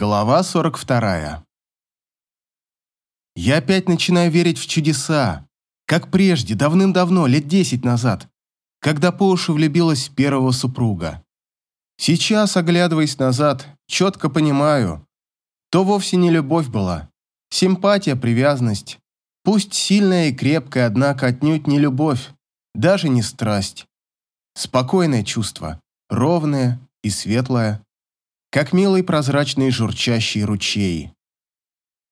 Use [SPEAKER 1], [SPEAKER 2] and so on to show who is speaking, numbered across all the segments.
[SPEAKER 1] Глава 42. Я опять начинаю верить в чудеса, как прежде, давным-давно, лет десять назад, когда по уши влюбилась первого супруга. Сейчас, оглядываясь назад, четко понимаю, то вовсе не любовь была, симпатия, привязанность, пусть сильная и крепкая, однако отнюдь не любовь, даже не страсть. Спокойное чувство, ровное и светлое, как милый прозрачный журчащий ручей.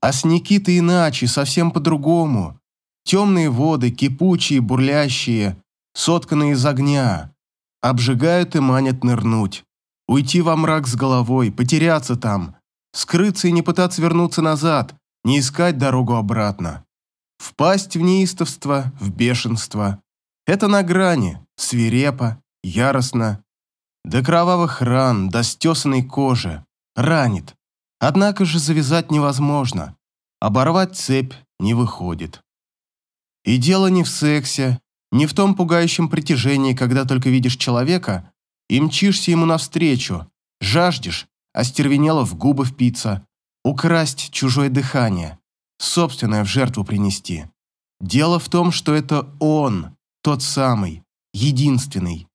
[SPEAKER 1] А с Никитой иначе, совсем по-другому. Темные воды, кипучие, бурлящие, сотканные из огня, обжигают и манят нырнуть. Уйти во мрак с головой, потеряться там, скрыться и не пытаться вернуться назад, не искать дорогу обратно. Впасть в неистовство, в бешенство. Это на грани, свирепо, яростно, до кровавых ран, до стесанной кожи. Ранит. Однако же завязать невозможно. Оборвать цепь не выходит. И дело не в сексе, не в том пугающем притяжении, когда только видишь человека и мчишься ему навстречу, жаждешь, остервенело в губы впиться, украсть чужое дыхание, собственное в жертву принести. Дело в том, что это он, тот самый, единственный,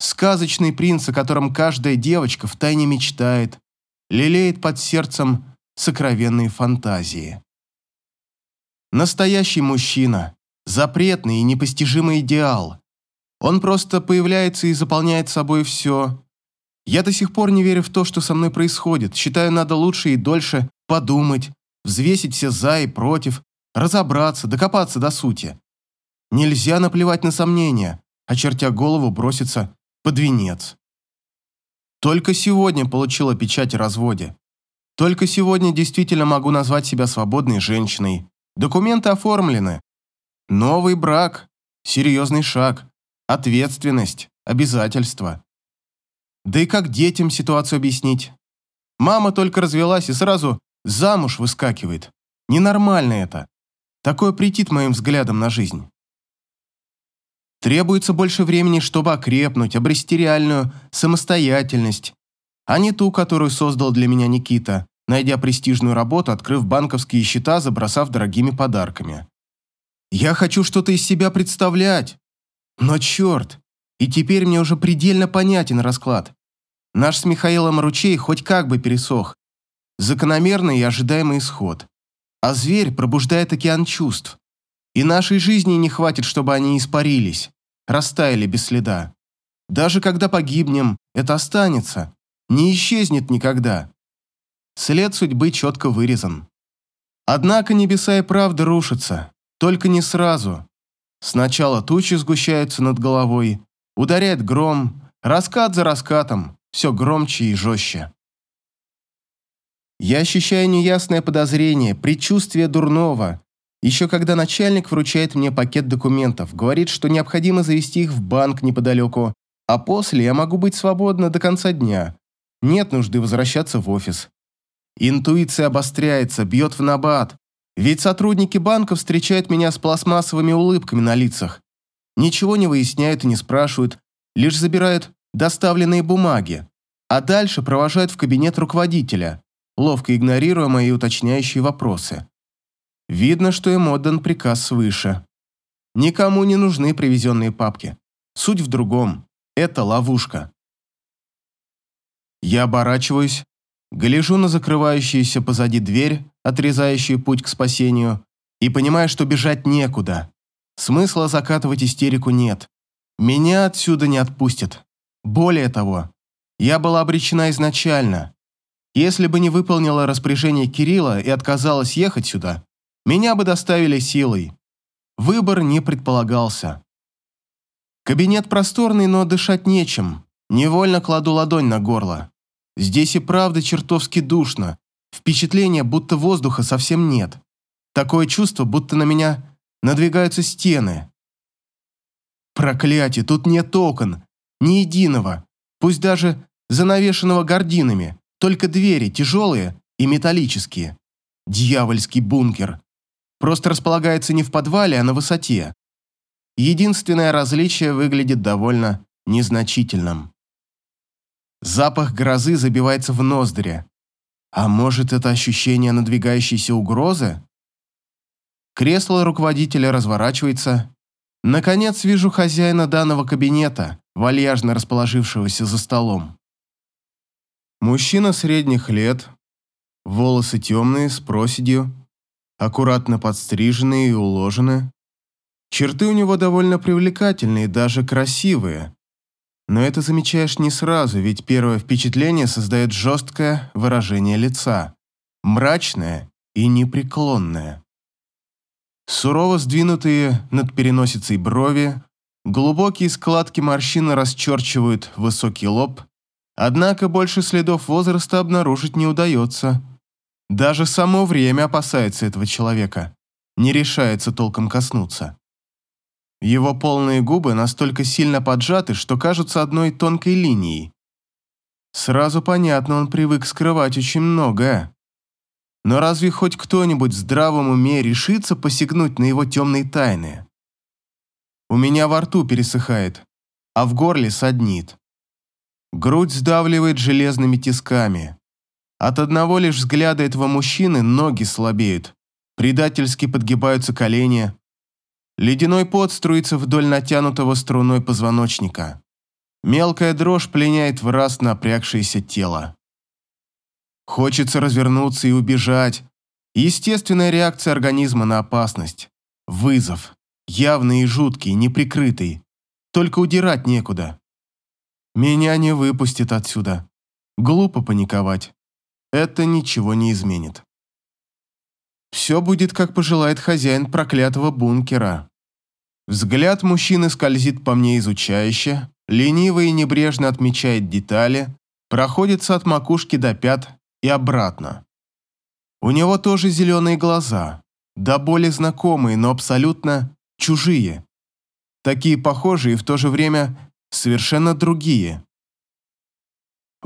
[SPEAKER 1] Сказочный принц, о котором каждая девочка втайне мечтает, лелеет под сердцем сокровенные фантазии. Настоящий мужчина, запретный и непостижимый идеал. Он просто появляется и заполняет собой все. Я до сих пор не верю в то, что со мной происходит. Считаю, надо лучше и дольше подумать, взвесить все за и против, разобраться, докопаться до сути. Нельзя наплевать на сомнения, очертя голову броситься под венец. Только сегодня получила печать о разводе. Только сегодня действительно могу назвать себя свободной женщиной. Документы оформлены. Новый брак, серьезный шаг, ответственность, обязательства. Да и как детям ситуацию объяснить? Мама только развелась и сразу замуж выскакивает. Ненормально это. Такое претит моим взглядом на жизнь. Требуется больше времени, чтобы окрепнуть, обрести реальную самостоятельность, а не ту, которую создал для меня Никита, найдя престижную работу, открыв банковские счета, забросав дорогими подарками. Я хочу что-то из себя представлять. Но черт, и теперь мне уже предельно понятен расклад. Наш с Михаилом ручей хоть как бы пересох. Закономерный и ожидаемый исход. А зверь пробуждает океан чувств. И нашей жизни не хватит, чтобы они испарились, растаяли без следа. Даже когда погибнем, это останется, не исчезнет никогда. След судьбы четко вырезан. Однако небеса и правда рушатся, только не сразу. Сначала тучи сгущаются над головой, ударяет гром, раскат за раскатом, все громче и жестче. Я ощущаю неясное подозрение, предчувствие дурного, еще когда начальник вручает мне пакет документов, говорит, что необходимо завести их в банк неподалеку, а после я могу быть свободна до конца дня. Нет нужды возвращаться в офис. Интуиция обостряется, бьет в набат. Ведь сотрудники банка встречают меня с пластмассовыми улыбками на лицах. Ничего не выясняют и не спрашивают, лишь забирают доставленные бумаги, а дальше провожают в кабинет руководителя, ловко игнорируя мои уточняющие вопросы. Видно, что им отдан приказ свыше. Никому не нужны привезенные папки. Суть в другом. Это ловушка. Я оборачиваюсь, гляжу на закрывающуюся позади дверь, отрезающую путь к спасению, и понимаю, что бежать некуда. Смысла закатывать истерику нет. Меня отсюда не отпустят. Более того, я была обречена изначально. Если бы не выполнила распоряжение Кирилла и отказалась ехать сюда, меня бы доставили силой. Выбор не предполагался. Кабинет просторный, но дышать нечем. Невольно кладу ладонь на горло. Здесь и правда чертовски душно. Впечатление, будто воздуха совсем нет. Такое чувство, будто на меня надвигаются стены. Проклятие, тут нет окон. Ни единого. Пусть даже занавешенного гординами. Только двери тяжелые и металлические. Дьявольский бункер просто располагается не в подвале, а на высоте. Единственное различие выглядит довольно незначительным. Запах грозы забивается в ноздри. А может, это ощущение надвигающейся угрозы? Кресло руководителя разворачивается. Наконец вижу хозяина данного кабинета, вальяжно расположившегося за столом. Мужчина средних лет, волосы темные, с проседью, аккуратно подстриженные и уложены. Черты у него довольно привлекательные, даже красивые. Но это замечаешь не сразу, ведь первое впечатление создает жесткое выражение лица, мрачное и непреклонное. Сурово сдвинутые над переносицей брови, глубокие складки морщины расчерчивают высокий лоб, однако больше следов возраста обнаружить не удается. Даже само время опасается этого человека, не решается толком коснуться. Его полные губы настолько сильно поджаты, что кажутся одной тонкой линией. Сразу понятно, он привык скрывать очень многое. Но разве хоть кто-нибудь в здравом уме решится посягнуть на его темные тайны? У меня во рту пересыхает, а в горле саднит. Грудь сдавливает железными тисками. От одного лишь взгляда этого мужчины ноги слабеют, предательски подгибаются колени, Ледяной пот струится вдоль натянутого струной позвоночника. Мелкая дрожь пленяет в раз напрягшееся тело. Хочется развернуться и убежать. Естественная реакция организма на опасность. Вызов. Явный и жуткий, неприкрытый. Только удирать некуда. Меня не выпустят отсюда. Глупо паниковать. Это ничего не изменит. Все будет, как пожелает хозяин проклятого бункера. Взгляд мужчины скользит по мне изучающе, лениво и небрежно отмечает детали, проходится от макушки до пят и обратно. У него тоже зеленые глаза, да более знакомые, но абсолютно чужие. Такие похожие и в то же время совершенно другие.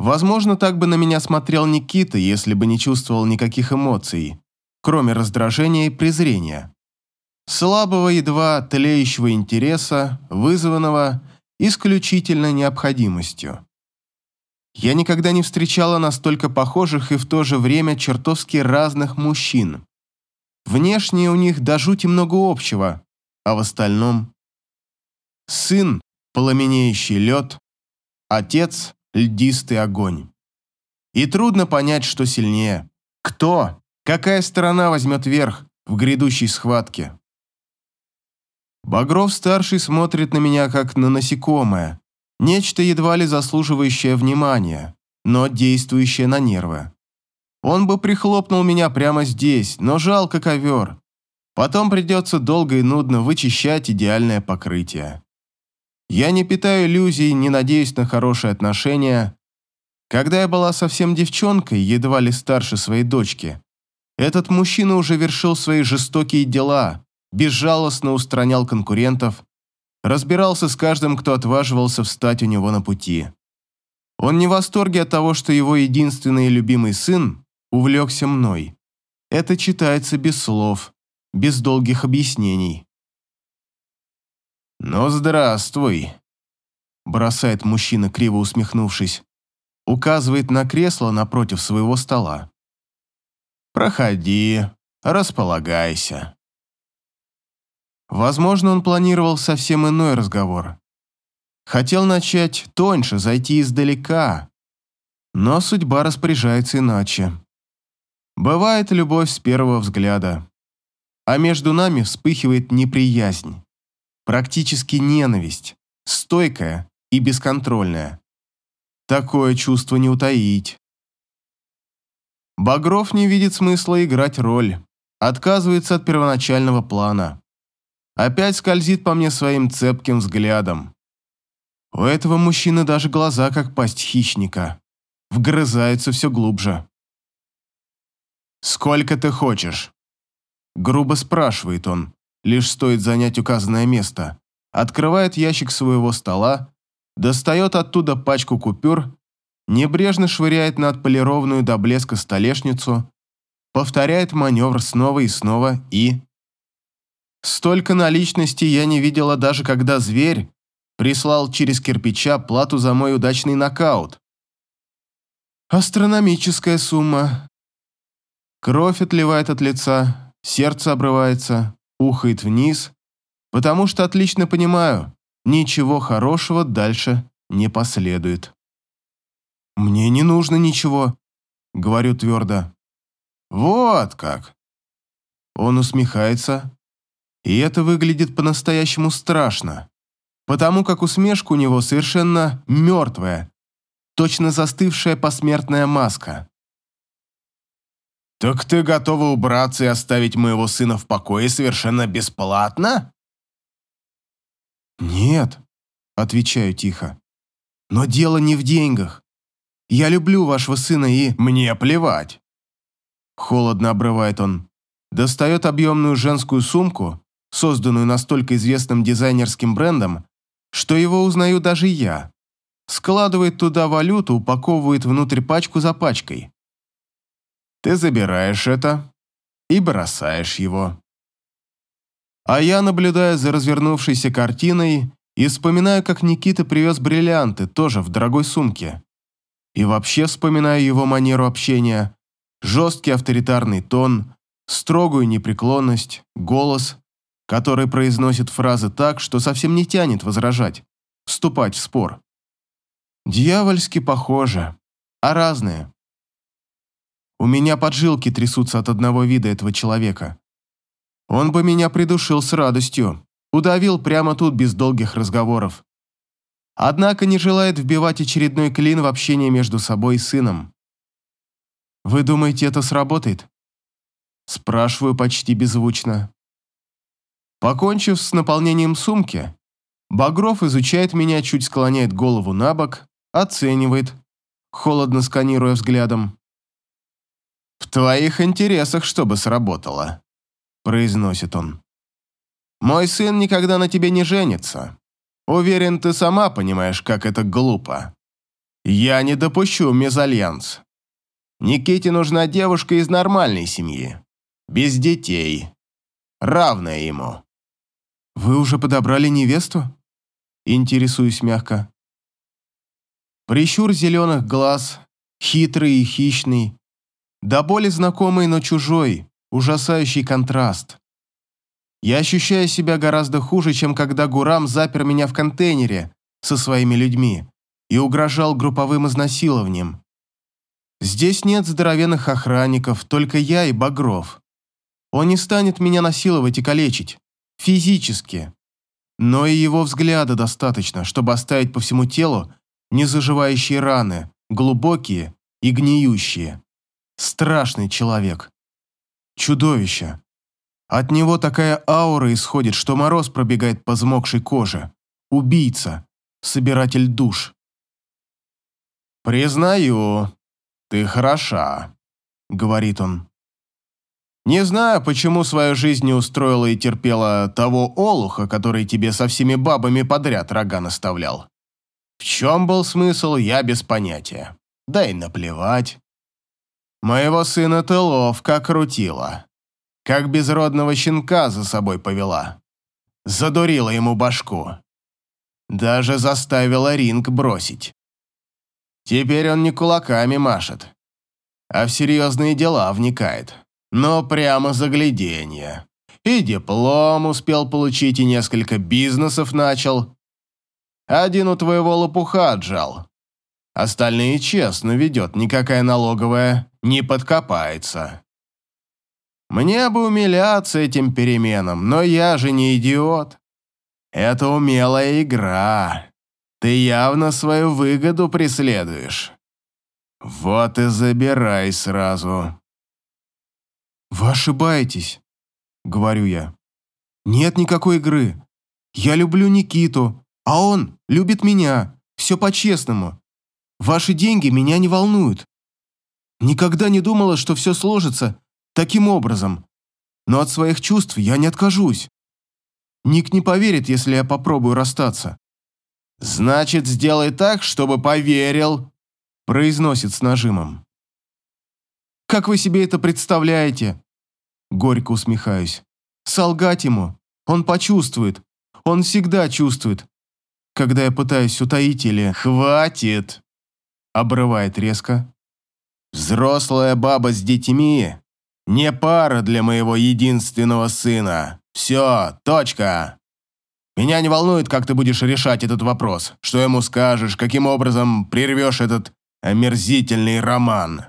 [SPEAKER 1] Возможно, так бы на меня смотрел Никита, если бы не чувствовал никаких эмоций, кроме раздражения и презрения слабого, едва тлеющего интереса, вызванного исключительно необходимостью. Я никогда не встречала настолько похожих и в то же время чертовски разных мужчин. Внешне у них до жути много общего, а в остальном... Сын – пламенеющий лед, отец – льдистый огонь. И трудно понять, что сильнее. Кто, какая сторона возьмет верх в грядущей схватке. Багров-старший смотрит на меня как на насекомое, нечто едва ли заслуживающее внимания, но действующее на нервы. Он бы прихлопнул меня прямо здесь, но жалко ковер. Потом придется долго и нудно вычищать идеальное покрытие. Я не питаю иллюзий, не надеюсь на хорошие отношения. Когда я была совсем девчонкой, едва ли старше своей дочки, этот мужчина уже вершил свои жестокие дела, безжалостно устранял конкурентов, разбирался с каждым, кто отваживался встать у него на пути. Он не в восторге от того, что его единственный любимый сын увлекся мной. Это читается без слов, без долгих объяснений. «Ну, здравствуй», – бросает мужчина, криво усмехнувшись, указывает на кресло напротив своего стола. «Проходи, располагайся». Возможно, он планировал совсем иной разговор. Хотел начать тоньше, зайти издалека. Но судьба распоряжается иначе. Бывает любовь с первого взгляда. А между нами вспыхивает неприязнь. Практически ненависть. Стойкая и бесконтрольная. Такое чувство не утаить. Багров не видит смысла играть роль. Отказывается от первоначального плана опять скользит по мне своим цепким взглядом. У этого мужчины даже глаза, как пасть хищника, вгрызаются все глубже. «Сколько ты хочешь?» Грубо спрашивает он, лишь стоит занять указанное место, открывает ящик своего стола, достает оттуда пачку купюр, небрежно швыряет на отполированную до блеска столешницу, повторяет маневр снова и снова и Столько наличности я не видела даже когда зверь прислал через кирпича плату за мой удачный нокаут. Астрономическая сумма, Кровь отливает от лица, сердце обрывается, ухает вниз, потому что отлично понимаю, ничего хорошего дальше не последует. «Мне не нужно ничего», — говорю твердо. «Вот как!» Он усмехается, и это выглядит по-настоящему страшно, потому как усмешка у него совершенно мертвая, точно застывшая посмертная маска. «Так ты готова убраться и оставить моего сына в покое совершенно бесплатно?» «Нет», — отвечаю тихо. «Но дело не в деньгах. Я люблю вашего сына и...» «Мне плевать!» Холодно обрывает он. Достает объемную женскую сумку, созданную настолько известным дизайнерским брендом, что его узнаю даже я. Складывает туда валюту, упаковывает внутрь пачку за пачкой. Ты забираешь это и бросаешь его. А я наблюдаю за развернувшейся картиной и вспоминаю, как Никита привез бриллианты, тоже в дорогой сумке. И вообще вспоминаю его манеру общения, жесткий авторитарный тон, строгую непреклонность, голос, который произносит фразы так, что совсем не тянет возражать, вступать в спор. Дьявольски похоже, а разные. У меня поджилки трясутся от одного вида этого человека. Он бы меня придушил с радостью, удавил прямо тут без долгих разговоров. Однако не желает вбивать очередной клин в общение между собой и сыном. «Вы думаете, это сработает?» Спрашиваю почти беззвучно. Покончив с наполнением сумки, Багров изучает меня, чуть склоняет голову на бок, оценивает, холодно сканируя взглядом. «В твоих интересах, чтобы сработало», – произносит он. «Мой сын никогда на тебе не женится. Уверен, ты сама понимаешь, как это глупо. Я не допущу мезальянс. Никите нужна девушка из нормальной семьи, без детей, равная ему». «Вы уже подобрали невесту?» Интересуюсь мягко. Прищур зеленых глаз, хитрый и хищный, до боли знакомый, но чужой, ужасающий контраст. Я ощущаю себя гораздо хуже, чем когда Гурам запер меня в контейнере со своими людьми и угрожал групповым изнасилованием. Здесь нет здоровенных охранников, только я и Багров. Он не станет меня насиловать и калечить. Физически. Но и его взгляда достаточно, чтобы оставить по всему телу незаживающие раны, глубокие и гниющие. Страшный человек. Чудовище. От него такая аура исходит, что мороз пробегает по взмокшей коже. Убийца. Собиратель душ. «Признаю, ты хороша», — говорит он. «Не знаю, почему свою жизнь не устроила и терпела того олуха, который тебе со всеми бабами подряд рога наставлял. В чем был смысл, я без понятия. Да и наплевать. Моего сына ты ловко крутила. Как безродного щенка за собой повела. Задурила ему башку. Даже заставила ринг бросить. Теперь он не кулаками машет, а в серьезные дела вникает. Но прямо загляденье. И диплом успел получить, и несколько бизнесов начал. Один у твоего лопуха отжал. Остальные честно ведет, никакая налоговая не подкопается. Мне бы умиляться этим переменам, но я же не идиот. Это умелая игра. Ты явно свою выгоду преследуешь. Вот и забирай сразу. Вы ошибаетесь, говорю я. Нет никакой игры. Я люблю Никиту, а он любит меня. Все по-честному. Ваши деньги меня не волнуют. Никогда не думала, что все сложится таким образом. Но от своих чувств я не откажусь. Ник не поверит, если я попробую расстаться. «Значит, сделай так, чтобы поверил», – произносит с нажимом. «Как вы себе это представляете?» Горько усмехаюсь. «Солгать ему. Он почувствует. Он всегда чувствует. Когда я пытаюсь утаить или...
[SPEAKER 2] Хватит!» Обрывает резко. «Взрослая баба с детьми
[SPEAKER 1] Не пара для моего единственного сына. Все, точка. Меня не волнует, как ты будешь решать этот вопрос. Что ему скажешь, каким образом прервешь этот омерзительный роман.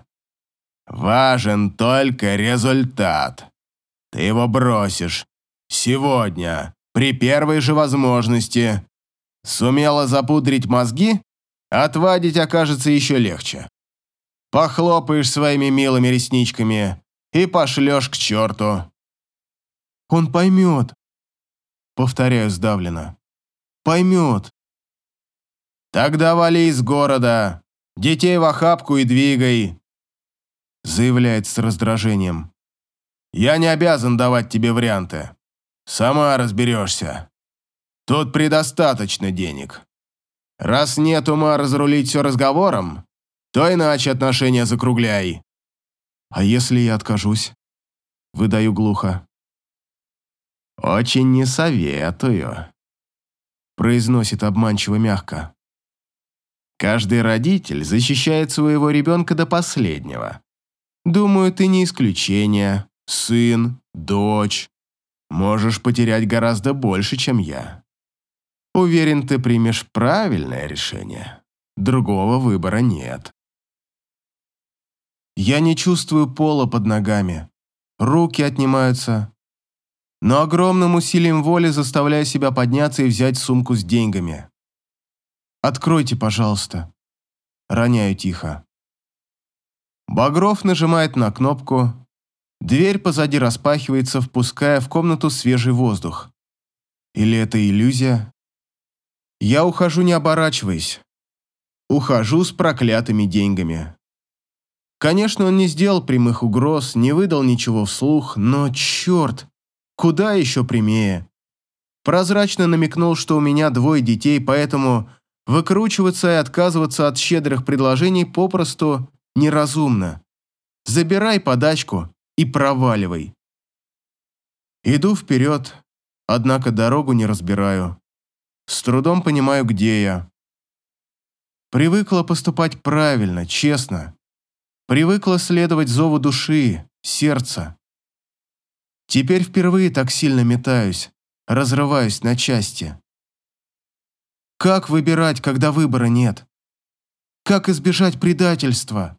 [SPEAKER 1] Важен только результат. Ты его бросишь. Сегодня, при первой же возможности. Сумела запудрить мозги? Отвадить окажется еще легче. Похлопаешь своими милыми ресничками и пошлешь к черту.
[SPEAKER 2] Он поймет.
[SPEAKER 1] Повторяю сдавленно. Поймет. Тогда вали из города. Детей в охапку и двигай. Заявляет с раздражением. Я не обязан давать тебе варианты. Сама разберешься. Тут предостаточно денег. Раз нет ума разрулить все разговором, то иначе отношения закругляй.
[SPEAKER 2] А если я откажусь? Выдаю глухо.
[SPEAKER 1] «Очень не советую», – произносит обманчиво мягко. «Каждый родитель защищает своего ребенка до последнего. Думаю, ты не исключение. Сын, дочь. Можешь потерять гораздо больше, чем я. Уверен, ты примешь правильное решение. Другого выбора нет». Я не чувствую пола под ногами. Руки отнимаются, но огромным усилием воли заставляю себя подняться и взять сумку с деньгами. «Откройте, пожалуйста», – роняю тихо. Багров нажимает на кнопку, дверь позади распахивается, впуская в комнату свежий воздух. Или это иллюзия? Я ухожу, не оборачиваясь. Ухожу с проклятыми деньгами. Конечно, он не сделал прямых угроз, не выдал ничего вслух, но черт, Куда еще прямее. Прозрачно намекнул, что у меня двое детей, поэтому выкручиваться и отказываться от щедрых предложений попросту неразумно. Забирай подачку и проваливай. Иду вперед, однако дорогу не разбираю. С трудом понимаю, где я. Привыкла поступать правильно, честно. Привыкла следовать зову души, сердца. Теперь впервые так сильно метаюсь, разрываюсь на части. Как выбирать, когда выбора нет? Как избежать предательства?